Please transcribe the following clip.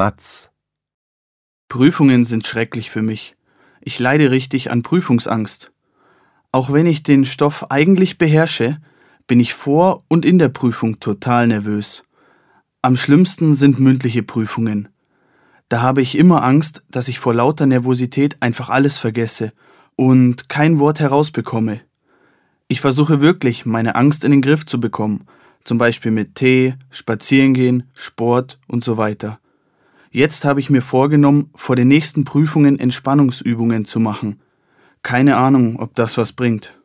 Mats. Prüfungen sind schrecklich für mich. Ich leide richtig an Prüfungsangst. Auch wenn ich den Stoff eigentlich beherrsche, bin ich vor und in der Prüfung total nervös. Am schlimmsten sind mündliche Prüfungen. Da habe ich immer Angst, dass ich vor lauter Nervosität einfach alles vergesse und kein Wort herausbekomme. Ich versuche wirklich, meine Angst in den Griff zu bekommen, zum Beispiel mit Tee, Spazierengehen, Sport und so weiter. Jetzt habe ich mir vorgenommen, vor den nächsten Prüfungen Entspannungsübungen zu machen. Keine Ahnung, ob das was bringt.